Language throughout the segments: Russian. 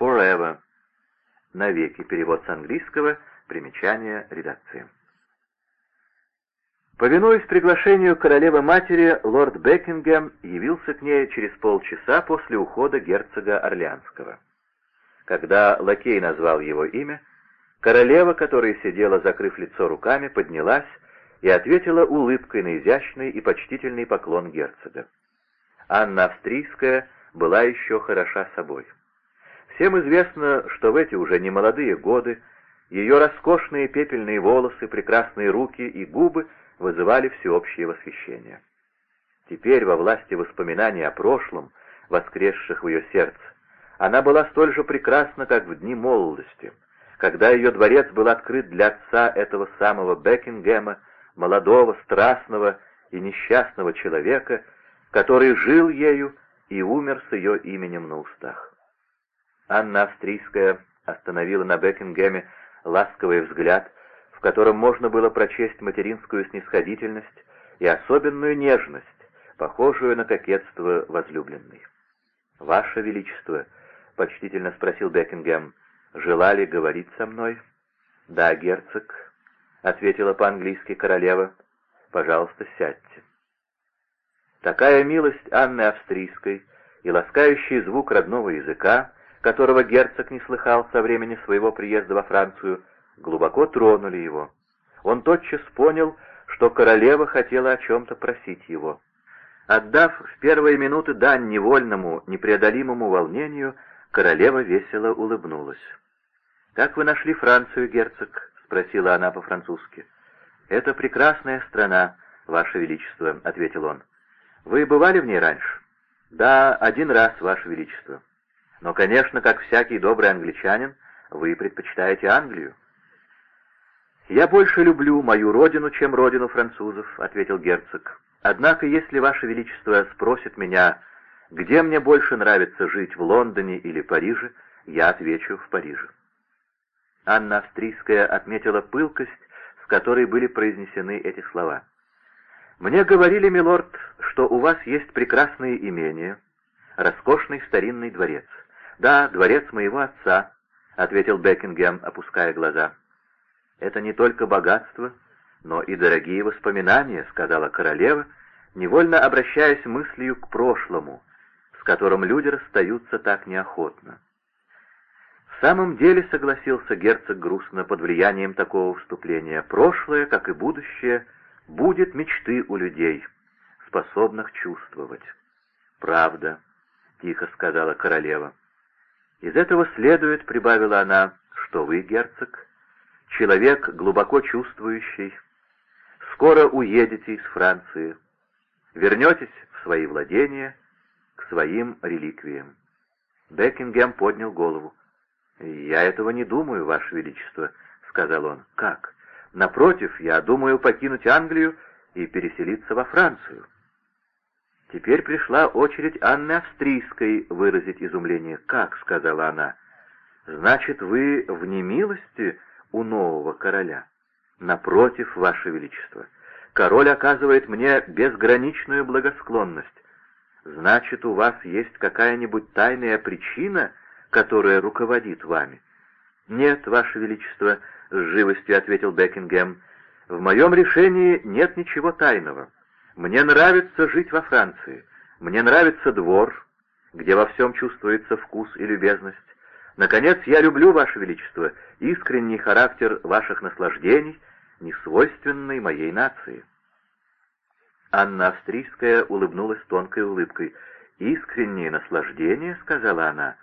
forever. Навеки. Перевод с английского. Примечание редакции. Повинуясь приглашению королевы-матери, лорд Бекингем явился к ней через полчаса после ухода герцога Орлеанского. Когда лакей назвал его имя, королева, которая сидела, закрыв лицо руками, поднялась и ответила улыбкой на изящный и почтительный поклон герцога. Анна Австрийская была еще хороша собой. Всем известно, что в эти уже немолодые годы ее роскошные пепельные волосы, прекрасные руки и губы — вызывали всеобщее восхищение. Теперь, во власти воспоминаний о прошлом, воскресших в ее сердце, она была столь же прекрасна, как в дни молодости, когда ее дворец был открыт для отца этого самого Бекингема, молодого, страстного и несчастного человека, который жил ею и умер с ее именем на устах. Анна Австрийская остановила на Бекингеме ласковый взгляд, в котором можно было прочесть материнскую снисходительность и особенную нежность, похожую на кокетство возлюбленной. «Ваше Величество», — почтительно спросил Бекингем, — «желали говорить со мной?» «Да, герцог», — ответила по-английски королева, — «пожалуйста, сядьте». Такая милость Анны Австрийской и ласкающий звук родного языка, которого герцог не слыхал со времени своего приезда во Францию, глубоко тронули его. Он тотчас понял, что королева хотела о чем-то просить его. Отдав в первые минуты дань невольному, непреодолимому волнению, королева весело улыбнулась. «Как вы нашли Францию, герцог?» — спросила она по-французски. «Это прекрасная страна, ваше величество», — ответил он. «Вы бывали в ней раньше?» «Да, один раз, ваше величество. Но, конечно, как всякий добрый англичанин, вы предпочитаете Англию. «Я больше люблю мою родину, чем родину французов», — ответил герцог. «Однако, если Ваше Величество спросит меня, где мне больше нравится жить, в Лондоне или Париже, я отвечу «в Париже». Анна Австрийская отметила пылкость, с которой были произнесены эти слова. «Мне говорили, милорд, что у вас есть прекрасные имения, роскошный старинный дворец». «Да, дворец моего отца», — ответил Бекингем, опуская глаза. «Это не только богатство, но и дорогие воспоминания», — сказала королева, невольно обращаясь мыслью к прошлому, с которым люди расстаются так неохотно. В самом деле, согласился герцог грустно под влиянием такого вступления, прошлое, как и будущее, будет мечты у людей, способных чувствовать. «Правда», — тихо сказала королева. «Из этого следует, — прибавила она, — что вы, герцог, человек глубоко чувствующий, скоро уедете из Франции, вернетесь в свои владения, к своим реликвиям. Бекингем поднял голову. «Я этого не думаю, Ваше Величество», — сказал он. «Как? Напротив, я думаю покинуть Англию и переселиться во Францию». Теперь пришла очередь Анны Австрийской выразить изумление. «Как?» — сказала она. «Значит, вы в немилости у нового короля. Напротив, Ваше Величество, король оказывает мне безграничную благосклонность. Значит, у вас есть какая-нибудь тайная причина, которая руководит вами? Нет, Ваше Величество, — с живостью ответил Бекингем, — в моем решении нет ничего тайного. Мне нравится жить во Франции, мне нравится двор, где во всем чувствуется вкус и любезность. Наконец, я люблю, Ваше Величество, искренний характер ваших наслаждений, несвойственный моей нации». Анна Австрийская улыбнулась тонкой улыбкой. «Искреннее наслаждение», — сказала она.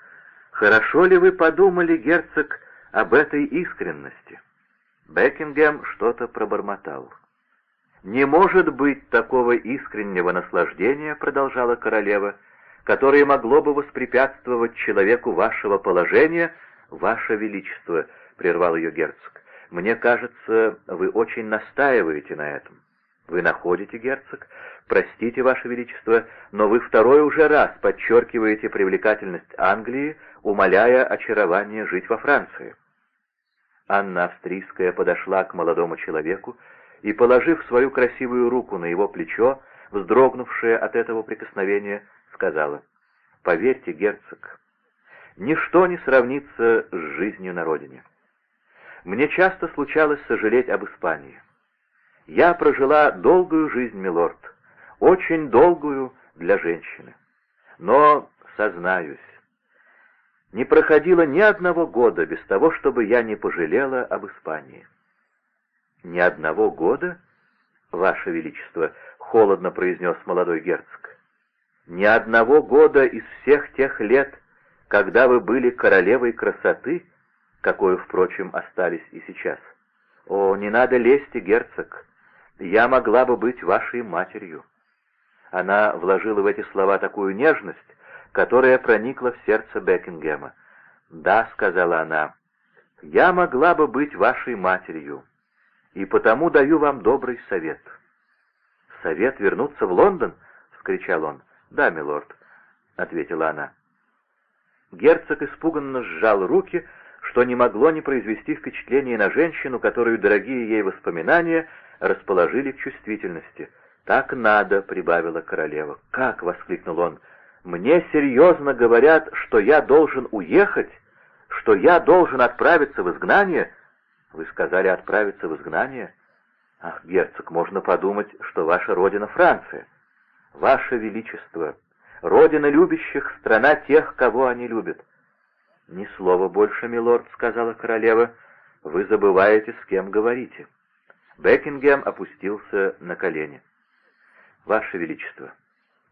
«Хорошо ли вы подумали, герцог, об этой искренности?» Бекингем что-то пробормотал. «Не может быть такого искреннего наслаждения», — продолжала королева, — которое могло бы воспрепятствовать человеку вашего положения, ваше величество», — прервал ее герцог. «Мне кажется, вы очень настаиваете на этом». «Вы находите, герцог? Простите, ваше величество, но вы второй уже раз подчеркиваете привлекательность Англии, умоляя очарование жить во Франции». Анна Австрийская подошла к молодому человеку и, положив свою красивую руку на его плечо, вздрогнувшая от этого прикосновения, сказала, «Поверьте, герцог, ничто не сравнится с жизнью на родине. Мне часто случалось сожалеть об Испании. Я прожила долгую жизнь, милорд, очень долгую для женщины. Но, сознаюсь, не проходило ни одного года без того, чтобы я не пожалела об Испании. Ни одного года, Ваше Величество, — холодно произнес молодой герцог, — ни одного года из всех тех лет, когда вы были королевой красоты, какой, впрочем, остались и сейчас. О, не надо лезть, герцог, я могла бы быть вашей матерью. Она вложила в эти слова такую нежность, которая проникла в сердце Бекингема. «Да», — сказала она, — «я могла бы быть вашей матерью, и потому даю вам добрый совет». «Совет вернуться в Лондон?» — вскричал он. «Да, милорд», — ответила она. Герцог испуганно сжал руки, что не могло не произвести впечатление на женщину, которую дорогие ей воспоминания расположили к чувствительности. «Так надо», — прибавила королева. «Как?» — воскликнул он. «Мне серьезно говорят, что я должен уехать, что я должен отправиться в изгнание». «Вы сказали отправиться в изгнание?» «Ах, герцог, можно подумать, что ваша родина Франция». «Ваше Величество, родина любящих, страна тех, кого они любят». «Ни слова больше, милорд», — сказала королева, — «вы забываете, с кем говорите». Бекингем опустился на колени. «Ваше Величество,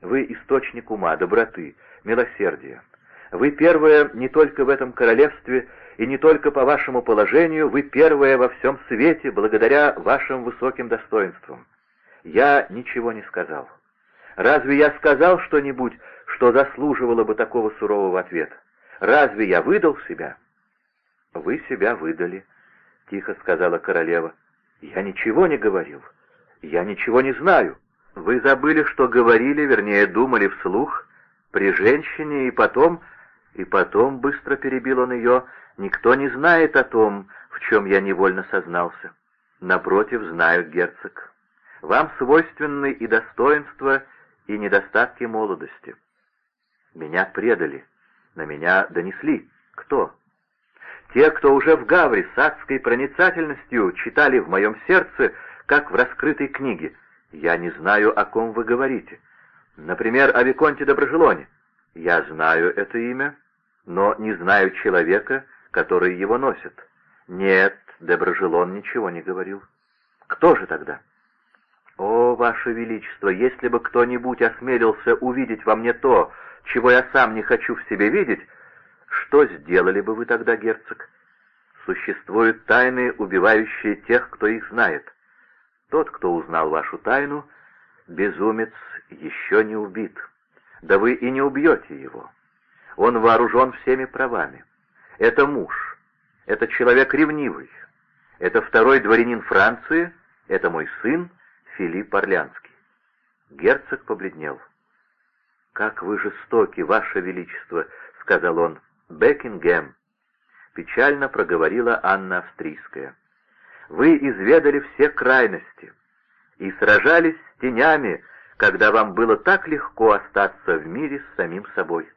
вы источник ума, доброты, милосердия. Вы первое не только в этом королевстве и не только по вашему положению, вы первое во всем свете благодаря вашим высоким достоинствам. Я ничего не сказал. Разве я сказал что-нибудь, что заслуживало бы такого сурового ответа? Разве я выдал себя?» «Вы себя выдали», — тихо сказала королева. «Я ничего не говорил. Я ничего не знаю. Вы забыли, что говорили, вернее, думали вслух, при женщине, и потом... И потом, быстро перебил он ее, никто не знает о том, в чем я невольно сознался. Напротив, знаю, герцог. Вам свойственны и достоинства, и недостатки молодости. Меня предали, на меня донесли. Кто? Те, кто уже в Гавре с адской проницательностью читали в моем сердце, как в раскрытой книге. Я не знаю, о ком вы говорите. Например, о Виконте Доброжелоне. Я знаю это имя, но не знаю человека, который его носит. Нет, Доброжелон ничего не говорил. Кто же тогда? О, Ваше Величество, если бы кто-нибудь осмелился увидеть во мне то, чего я сам не хочу в себе видеть, что сделали бы вы тогда, герцог? Существуют тайны, убивающие тех, кто их знает. Тот, кто узнал вашу тайну, безумец еще не убит. Да вы и не убьете его. Он вооружен всеми правами. Это муж, это человек ревнивый, это второй дворянин Франции, это мой сын Филипп Орлянский. Герцог побледнел. «Как вы жестоки, ваше величество!» — сказал он. «Бекингем!» — печально проговорила Анна Австрийская. «Вы изведали все крайности и сражались с тенями, когда вам было так легко остаться в мире с самим собой.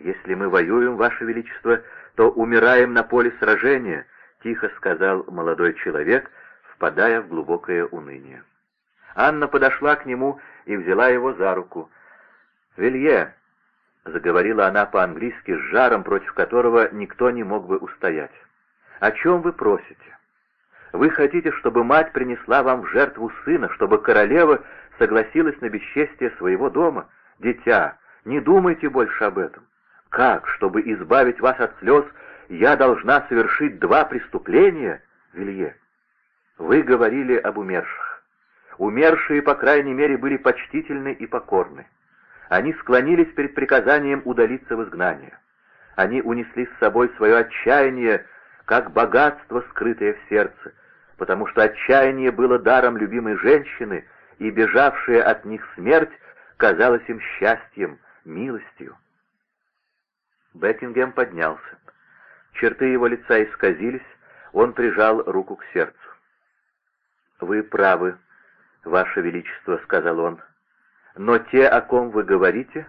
Если мы воюем, Ваше Величество, то умираем на поле сражения», — тихо сказал молодой человек, впадая в глубокое уныние. Анна подошла к нему и взяла его за руку. «Вилье», — заговорила она по-английски с жаром, против которого никто не мог бы устоять, — «о чем вы просите? Вы хотите, чтобы мать принесла вам в жертву сына, чтобы королева согласилась на бесчестие своего дома? Дитя, не думайте больше об этом. Как, чтобы избавить вас от слез, я должна совершить два преступления, Вилье? Вы говорили об умерших. Умершие, по крайней мере, были почтительны и покорны. Они склонились перед приказанием удалиться в изгнание. Они унесли с собой свое отчаяние, как богатство, скрытое в сердце, потому что отчаяние было даром любимой женщины, и бежавшая от них смерть казалась им счастьем, милостью. Бекингем поднялся. Черты его лица исказились, он прижал руку к сердцу. «Вы правы, Ваше Величество», — сказал он, — «но те, о ком вы говорите,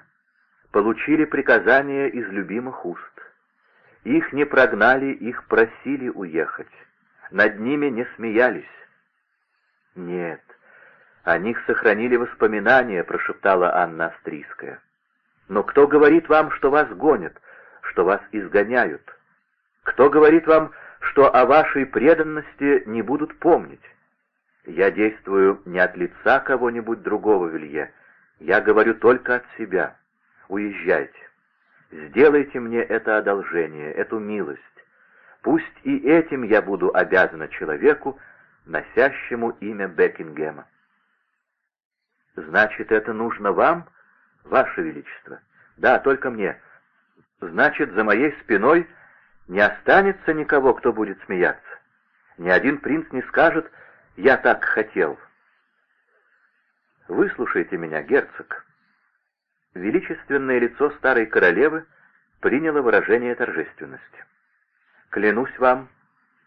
получили приказания из любимых уст. Их не прогнали, их просили уехать. Над ними не смеялись. Нет, о них сохранили воспоминания, прошептала Анна Австрийская. Но кто говорит вам, что вас гонят, что вас изгоняют? Кто говорит вам, что о вашей преданности не будут помнить? Я действую не от лица кого-нибудь другого, Вилье. Я говорю только от себя. Уезжайте. Сделайте мне это одолжение, эту милость. Пусть и этим я буду обязана человеку, носящему имя Бекингема. Значит, это нужно вам, Ваше Величество? Да, только мне. Значит, за моей спиной не останется никого, кто будет смеяться. Ни один принц не скажет «я так хотел». Выслушайте меня, герцог. Величественное лицо старой королевы приняло выражение торжественности. Клянусь вам,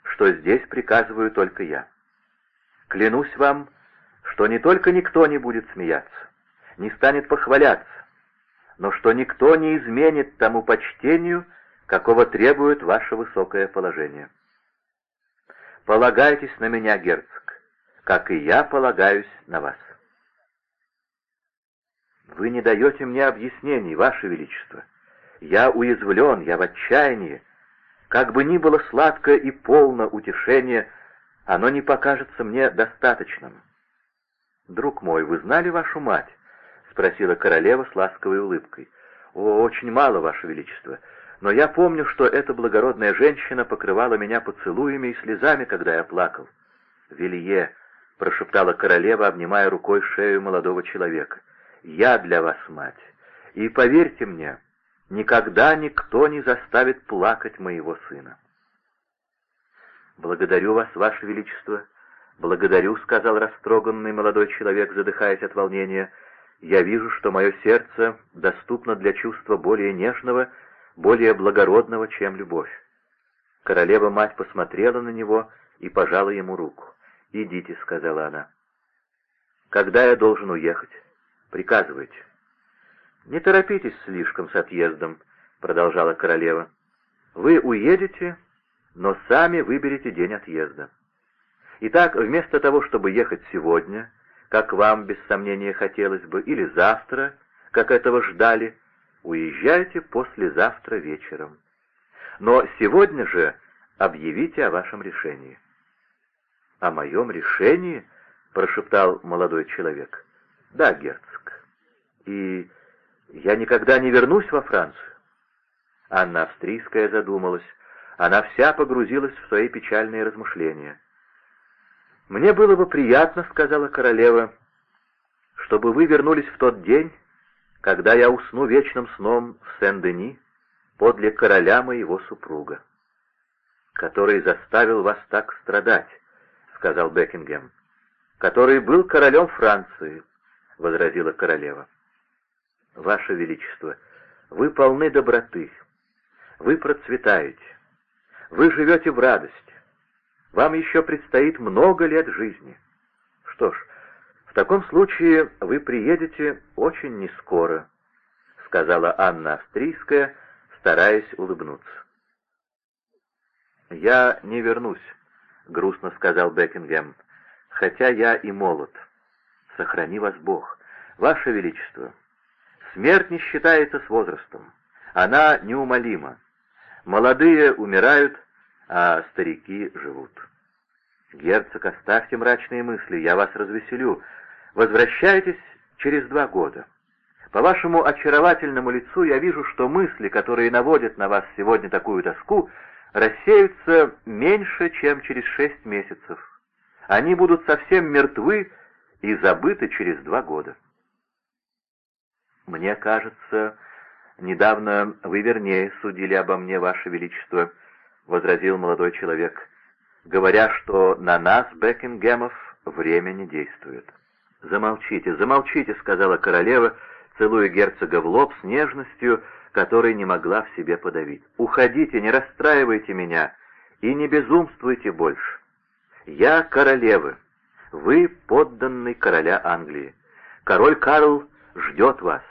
что здесь приказываю только я. Клянусь вам, что не только никто не будет смеяться, не станет похваляться, но что никто не изменит тому почтению, какого требует ваше высокое положение. Полагайтесь на меня, герцог, как и я полагаюсь на вас. Вы не даете мне объяснений, ваше величество. Я уязвлен, я в отчаянии. Как бы ни было сладко и полно утешение, оно не покажется мне достаточным. «Друг мой, вы знали вашу мать?» — спросила королева с ласковой улыбкой. «О, очень мало, ваше величество но я помню, что эта благородная женщина покрывала меня поцелуями и слезами, когда я плакал. «Вилье», — прошептала королева, обнимая рукой шею молодого человека, — «я для вас мать, и поверьте мне, никогда никто не заставит плакать моего сына». «Благодарю вас, ваше величество», «Благодарю», — сказал растроганный молодой человек, задыхаясь от волнения. «Я вижу, что мое сердце доступно для чувства более нежного более благородного, чем любовь. Королева-мать посмотрела на него и пожала ему руку. «Идите», — сказала она. «Когда я должен уехать? Приказывайте». «Не торопитесь слишком с отъездом», — продолжала королева. «Вы уедете, но сами выберете день отъезда. Итак, вместо того, чтобы ехать сегодня, как вам, без сомнения, хотелось бы, или завтра, как этого ждали, уезжайте послезавтра вечером. Но сегодня же объявите о вашем решении». «О моем решении?» — прошептал молодой человек. «Да, герцог. И я никогда не вернусь во Францию». Анна Австрийская задумалась. Она вся погрузилась в свои печальные размышления. «Мне было бы приятно, — сказала королева, — чтобы вы вернулись в тот день, когда я усну вечным сном в Сен-Дени подле короля моего супруга, который заставил вас так страдать, — сказал Бекингем, — который был королем Франции, — возразила королева. Ваше Величество, вы полны доброты, вы процветаете, вы живете в радости, вам еще предстоит много лет жизни. Что ж, «В таком случае вы приедете очень нескоро», — сказала Анна Австрийская, стараясь улыбнуться. «Я не вернусь», — грустно сказал Бекингем, — «хотя я и молод. Сохрани вас Бог. Ваше Величество, смерть не считается с возрастом. Она неумолима. Молодые умирают, а старики живут». «Герцог, оставьте мрачные мысли, я вас развеселю. Возвращайтесь через два года. По вашему очаровательному лицу я вижу, что мысли, которые наводят на вас сегодня такую тоску, рассеются меньше, чем через шесть месяцев. Они будут совсем мертвы и забыты через два года. Мне кажется, недавно вы вернее судили обо мне, Ваше Величество, — возразил молодой человек, говоря, что на нас, Бекингемов, время не действует. «Замолчите, замолчите», — сказала королева, целуя герцога в лоб с нежностью, которой не могла в себе подавить. «Уходите, не расстраивайте меня и не безумствуйте больше. Я королева, вы подданный короля Англии. Король Карл ждет вас.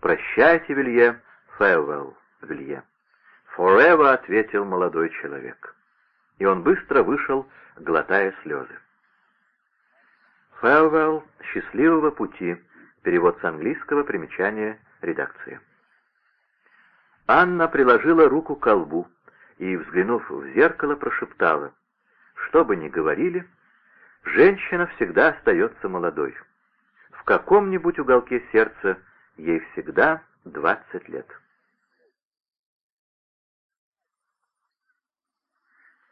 «Прощайте, Вилье, farewell, Вилье». «Forever», — ответил молодой человек. И он быстро вышел, глотая слезы. «Farewell, счастливого пути», перевод с английского, примечание редакции. Анна приложила руку к колбу и, взглянув в зеркало, прошептала, «Что бы ни говорили, женщина всегда остается молодой. В каком-нибудь уголке сердца ей всегда двадцать лет».